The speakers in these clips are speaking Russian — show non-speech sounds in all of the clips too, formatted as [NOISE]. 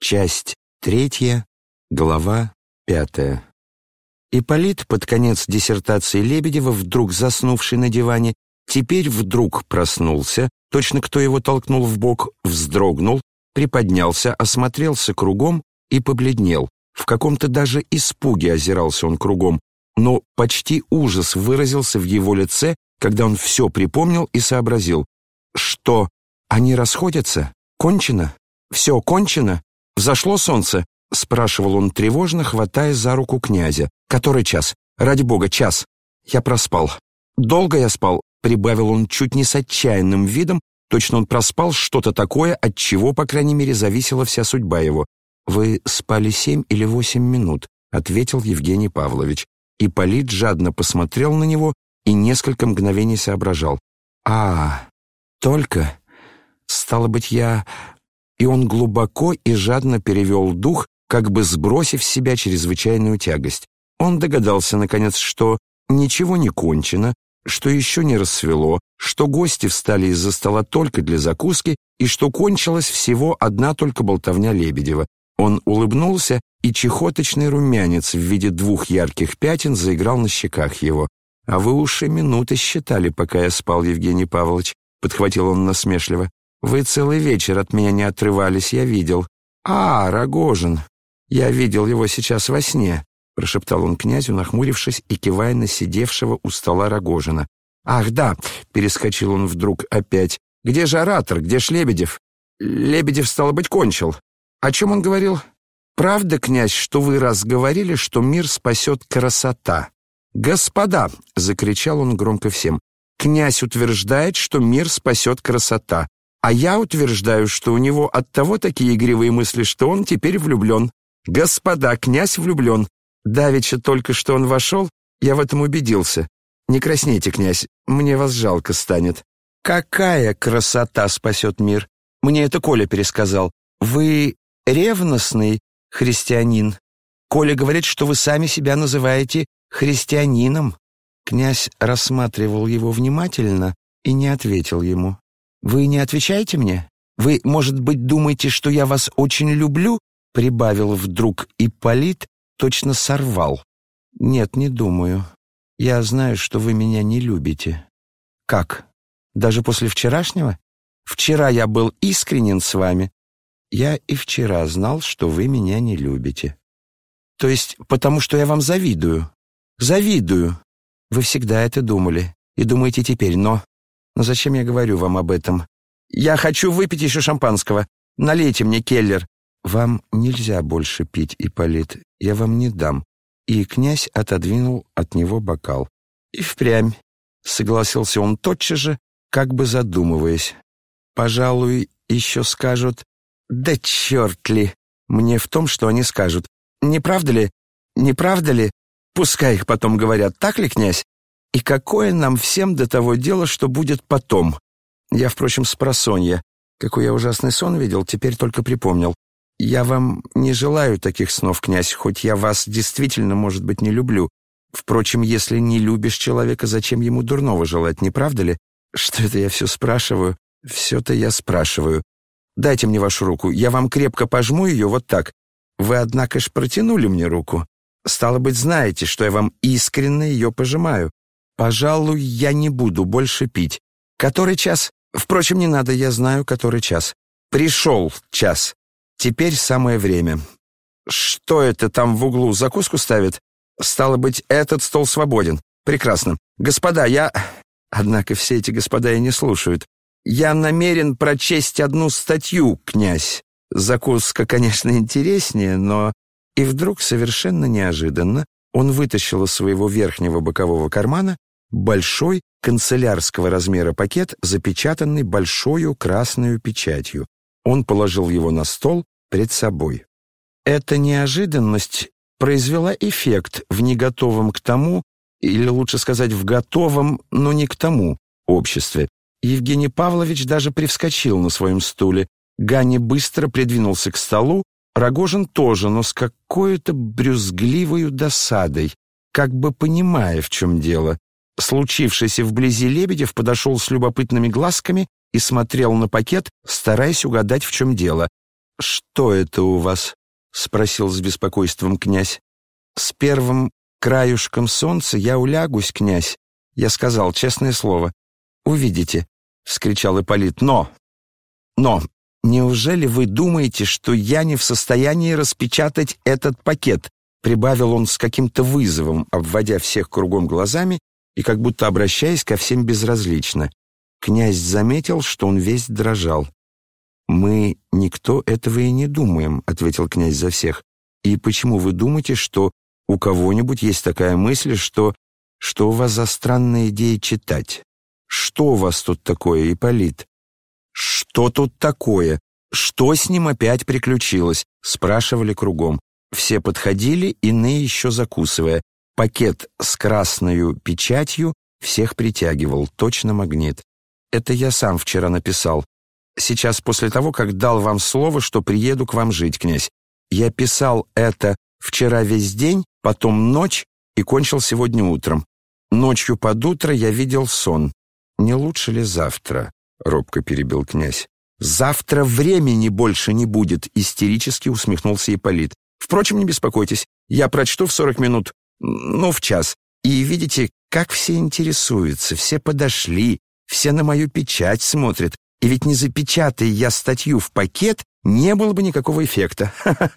Часть третья, глава пятая. Ипполит, под конец диссертации Лебедева, вдруг заснувший на диване, теперь вдруг проснулся, точно кто его толкнул в бок, вздрогнул, приподнялся, осмотрелся кругом и побледнел. В каком-то даже испуге озирался он кругом, но почти ужас выразился в его лице, когда он все припомнил и сообразил. Что, они расходятся? Кончено? Все кончено? «Взошло солнце?» — спрашивал он тревожно, хватая за руку князя. «Который час? Ради бога, час. Я проспал. Долго я спал?» — прибавил он чуть не с отчаянным видом. Точно он проспал что-то такое, от чего, по крайней мере, зависела вся судьба его. «Вы спали семь или восемь минут», — ответил Евгений Павлович. И Полит жадно посмотрел на него и несколько мгновений соображал. «А, только? Стало быть, я и он глубоко и жадно перевел дух, как бы сбросив с себя чрезвычайную тягость. Он догадался, наконец, что ничего не кончено, что еще не рассвело, что гости встали из-за стола только для закуски и что кончилась всего одна только болтовня Лебедева. Он улыбнулся, и чехоточный румянец в виде двух ярких пятен заиграл на щеках его. «А вы уж и минуты считали, пока я спал, Евгений Павлович», — подхватил он насмешливо. Вы целый вечер от меня не отрывались, я видел. А, Рогожин. Я видел его сейчас во сне, прошептал он князю, нахмурившись и кивая на сидевшего у стола Рогожина. Ах, да, перескочил он вдруг опять. Где же оратор, где ж Лебедев? Лебедев, стало быть, кончил. О чем он говорил? Правда, князь, что вы раз говорили, что мир спасет красота? Господа, закричал он громко всем. Князь утверждает, что мир спасет красота. А я утверждаю, что у него от того такие игривые мысли, что он теперь влюблен. Господа, князь влюблен. Давеча только что он вошел, я в этом убедился. Не краснейте, князь, мне вас жалко станет. Какая красота спасет мир? Мне это Коля пересказал. Вы ревностный христианин. Коля говорит, что вы сами себя называете христианином. Князь рассматривал его внимательно и не ответил ему. «Вы не отвечаете мне? Вы, может быть, думаете, что я вас очень люблю?» Прибавил вдруг Ипполит, точно сорвал. «Нет, не думаю. Я знаю, что вы меня не любите». «Как? Даже после вчерашнего? Вчера я был искренен с вами. Я и вчера знал, что вы меня не любите. То есть потому, что я вам завидую. Завидую. Вы всегда это думали и думаете теперь, но но зачем я говорю вам об этом? Я хочу выпить еще шампанского. Налейте мне, Келлер. Вам нельзя больше пить, Ипполит. Я вам не дам. И князь отодвинул от него бокал. И впрямь. Согласился он тотчас же, как бы задумываясь. Пожалуй, еще скажут, да черт ли, мне в том, что они скажут. Не правда ли? Не правда ли? Пускай их потом говорят, так ли, князь? И какое нам всем до того дела, что будет потом? Я, впрочем, с просонья. Какой я ужасный сон видел, теперь только припомнил. Я вам не желаю таких снов, князь, хоть я вас действительно, может быть, не люблю. Впрочем, если не любишь человека, зачем ему дурного желать, не правда ли? Что это я все спрашиваю? Все-то я спрашиваю. Дайте мне вашу руку, я вам крепко пожму ее вот так. Вы, однако ж, протянули мне руку. Стало быть, знаете, что я вам искренне ее пожимаю. Пожалуй, я не буду больше пить. Который час? Впрочем, не надо, я знаю, который час. Пришел час. Теперь самое время. Что это там в углу, закуску ставит? Стало быть, этот стол свободен. Прекрасно. Господа, я... Однако все эти господа и не слушают. Я намерен прочесть одну статью, князь. Закуска, конечно, интереснее, но... И вдруг, совершенно неожиданно, он вытащил из своего верхнего бокового кармана большой канцелярского размера пакет, запечатанный большой красной печатью. Он положил его на стол пред собой. Эта неожиданность произвела эффект в неготовом к тому, или лучше сказать, в готовом, но не к тому обществе. Евгений Павлович даже привскочил на своем стуле. Ганя быстро придвинулся к столу, Рогожин тоже, но с какой-то брюзгливой досадой, как бы понимая, в чем дело. Случившийся вблизи Лебедев подошел с любопытными глазками и смотрел на пакет, стараясь угадать, в чем дело. «Что это у вас?» — спросил с беспокойством князь. «С первым краюшком солнца я улягусь, князь», — я сказал, честное слово. «Увидите», — вскричал Ипполит. «Но! Но! Неужели вы думаете, что я не в состоянии распечатать этот пакет?» Прибавил он с каким-то вызовом, обводя всех кругом глазами и как будто обращаясь ко всем безразлично. Князь заметил, что он весь дрожал. «Мы никто этого и не думаем», — ответил князь за всех. «И почему вы думаете, что у кого-нибудь есть такая мысль, что... что у вас за странная идея читать? Что у вас тут такое, Ипполит?» «Что тут такое? Что с ним опять приключилось?» — спрашивали кругом. Все подходили, иные еще закусывая. Пакет с красною печатью всех притягивал, точно магнит. Это я сам вчера написал. Сейчас после того, как дал вам слово, что приеду к вам жить, князь. Я писал это вчера весь день, потом ночь и кончил сегодня утром. Ночью под утро я видел сон. Не лучше ли завтра? Робко перебил князь. «Завтра времени больше не будет», — истерически усмехнулся Ипполит. «Впрочем, не беспокойтесь, я прочту в сорок минут, ну, в час. И видите, как все интересуются, все подошли, все на мою печать смотрят. И ведь не запечатая я статью в пакет, не было бы никакого эффекта. [LAUGHS]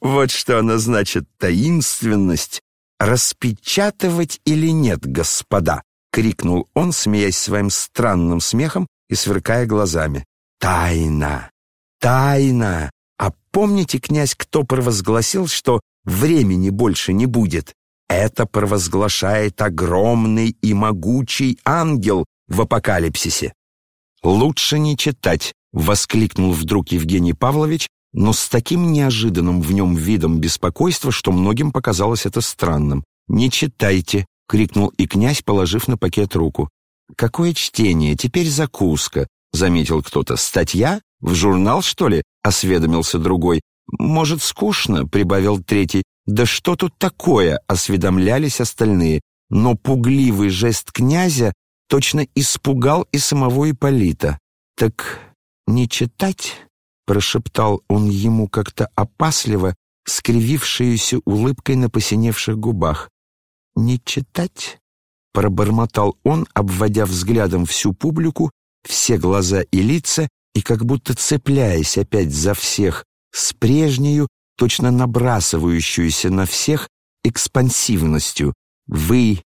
Вот что она значит таинственность. «Распечатывать или нет, господа?» — крикнул он, смеясь своим странным смехом и сверкая глазами. «Тайна! Тайна! А помните, князь, кто провозгласил, что времени больше не будет? Это провозглашает огромный и могучий ангел, в апокалипсисе. «Лучше не читать», — воскликнул вдруг Евгений Павлович, но с таким неожиданным в нем видом беспокойства, что многим показалось это странным. «Не читайте», — крикнул и князь, положив на пакет руку. «Какое чтение? Теперь закуска», — заметил кто-то. «Статья? В журнал, что ли?» — осведомился другой. «Может, скучно?» — прибавил третий. «Да что тут такое?» — осведомлялись остальные. Но пугливый жест князя точно испугал и самого Ипполита. «Так не читать?» — прошептал он ему как-то опасливо, скривившуюся улыбкой на посиневших губах. «Не читать?» — пробормотал он, обводя взглядом всю публику, все глаза и лица, и как будто цепляясь опять за всех с прежнею, точно набрасывающуюся на всех экспансивностью. «Вы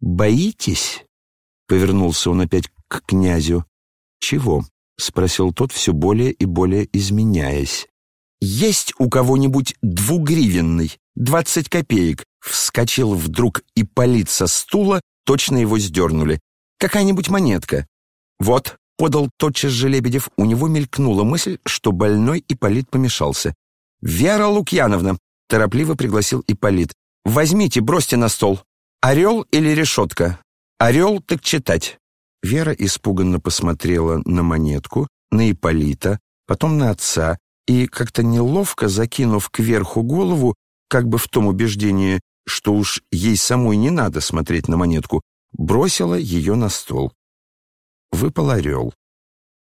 боитесь?» Повернулся он опять к князю. «Чего?» — спросил тот, все более и более изменяясь. «Есть у кого-нибудь двугривенный, двадцать копеек?» Вскочил вдруг и полит со стула, точно его сдернули. «Какая-нибудь монетка?» «Вот», — подал тотчас же Лебедев, у него мелькнула мысль, что больной Ипполит помешался. «Вера Лукьяновна», — торопливо пригласил Ипполит, — «возьмите, бросьте на стол. Орел или решетка?» Орел так читать. Вера испуганно посмотрела на монетку, на Иполита, потом на отца, и, как-то неловко закинув кверху голову, как бы в том убеждении, что уж ей самой не надо смотреть на монетку, бросила ее на стол. Выпал орел.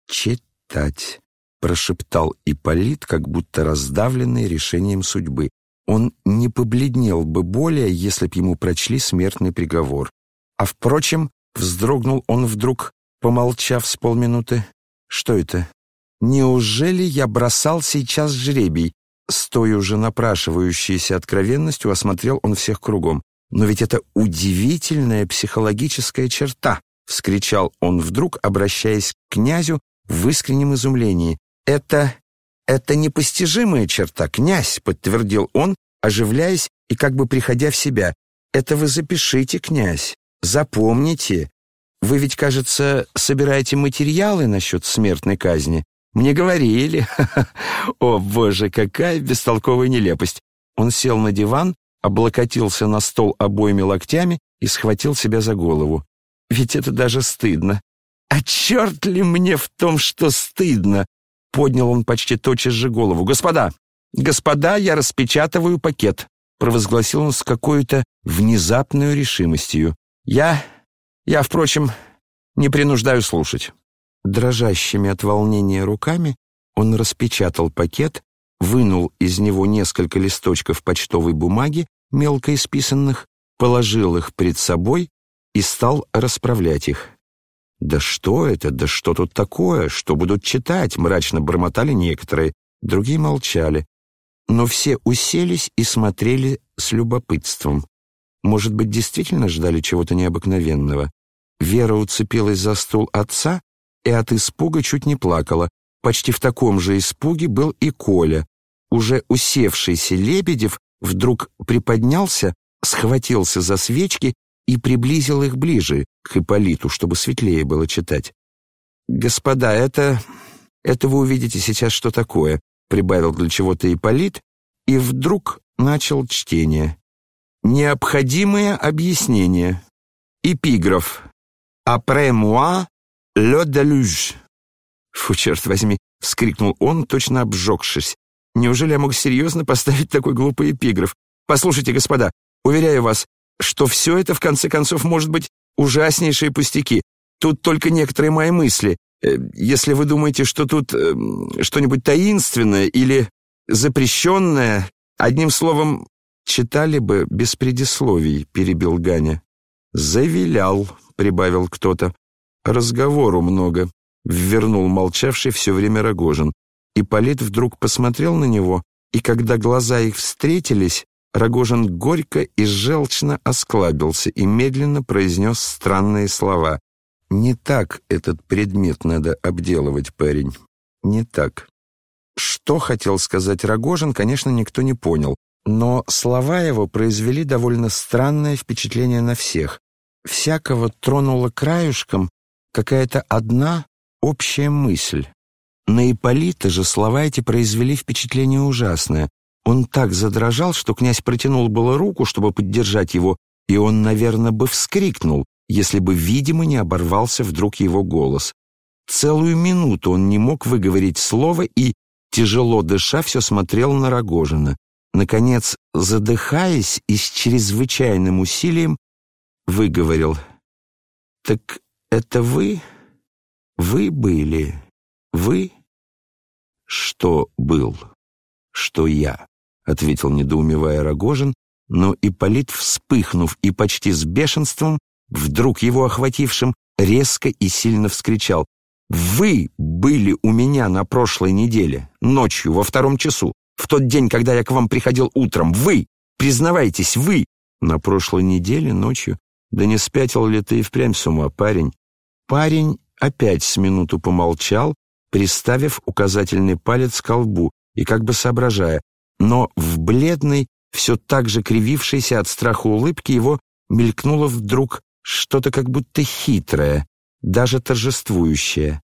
«Читать», — прошептал Иполит, как будто раздавленный решением судьбы. Он не побледнел бы более, если б ему прочли смертный приговор. А впрочем, вздрогнул он вдруг, помолчав с полминуты. Что это? Неужели я бросал сейчас жребий? С той уже напрашивающейся откровенностью осмотрел он всех кругом. Но ведь это удивительная психологическая черта, вскричал он вдруг, обращаясь к князю в искреннем изумлении. Это... это непостижимая черта, князь, подтвердил он, оживляясь и как бы приходя в себя. Это вы запишите, князь. Запомните, вы ведь, кажется, собираете материалы насчет смертной казни. Мне говорили. [LAUGHS] О, боже, какая бестолковая нелепость. Он сел на диван, облокотился на стол обоими локтями и схватил себя за голову. Ведь это даже стыдно. А черт ли мне в том, что стыдно? Поднял он почти тотчас же голову. Господа, господа, я распечатываю пакет. Провозгласил он с какой-то внезапной решимостью. Я... я, впрочем, не принуждаю слушать». Дрожащими от волнения руками Он распечатал пакет, вынул из него несколько листочков почтовой бумаги, мелко исписанных, положил их пред собой и стал расправлять их. «Да что это? Да что тут такое? Что будут читать?» мрачно бормотали некоторые, другие молчали. Но все уселись и смотрели с любопытством. Может быть, действительно ждали чего-то необыкновенного? Вера уцепилась за стул отца и от испуга чуть не плакала. Почти в таком же испуге был и Коля. Уже усевшийся Лебедев вдруг приподнялся, схватился за свечки и приблизил их ближе к Ипполиту, чтобы светлее было читать. «Господа, это... это вы увидите сейчас, что такое», прибавил для чего-то Ипполит, и вдруг начал чтение. «Необходимые объяснения. Эпиграф. «Après moi, le déluge». «Фу, черт возьми!» — вскрикнул он, точно обжегшись. «Неужели я мог серьезно поставить такой глупый эпиграф? Послушайте, господа, уверяю вас, что все это, в конце концов, может быть ужаснейшие пустяки. Тут только некоторые мои мысли. Э, если вы думаете, что тут э, что-нибудь таинственное или запрещенное, одним словом, читали бы без предисловий, перебил Ганя. «Завилял», — прибавил кто-то. «Разговору много», — ввернул молчавший все время Рогожин. И Полит вдруг посмотрел на него, и когда глаза их встретились, Рогожин горько и желчно осклабился и медленно произнес странные слова. «Не так этот предмет надо обделывать, парень. Не так». Что хотел сказать Рогожин, конечно, никто не понял, но слова его произвели довольно странное впечатление на всех. Всякого тронула краюшком какая-то одна общая мысль. На Ипполита же слова эти произвели впечатление ужасное. Он так задрожал, что князь протянул было руку, чтобы поддержать его, и он, наверное, бы вскрикнул, если бы, видимо, не оборвался вдруг его голос. Целую минуту он не мог выговорить слово и, тяжело дыша, все смотрел на Рогожина. Наконец, задыхаясь и с чрезвычайным усилием, выговорил. «Так это вы? Вы были? Вы?» «Что был? Что я?» Ответил недоумевая Рогожин, но Ипполит, вспыхнув и почти с бешенством, вдруг его охватившим, резко и сильно вскричал. «Вы были у меня на прошлой неделе, ночью, во втором часу, в тот день, когда я к вам приходил утром. Вы! Признавайтесь, вы!» «На прошлой неделе, ночью? Да не спятил ли ты и впрямь с ума, парень?» Парень опять с минуту помолчал, приставив указательный палец к колбу и как бы соображая, но в бледной, все так же кривившейся от страха улыбки его мелькнуло вдруг что-то как будто хитрое, даже торжествующее.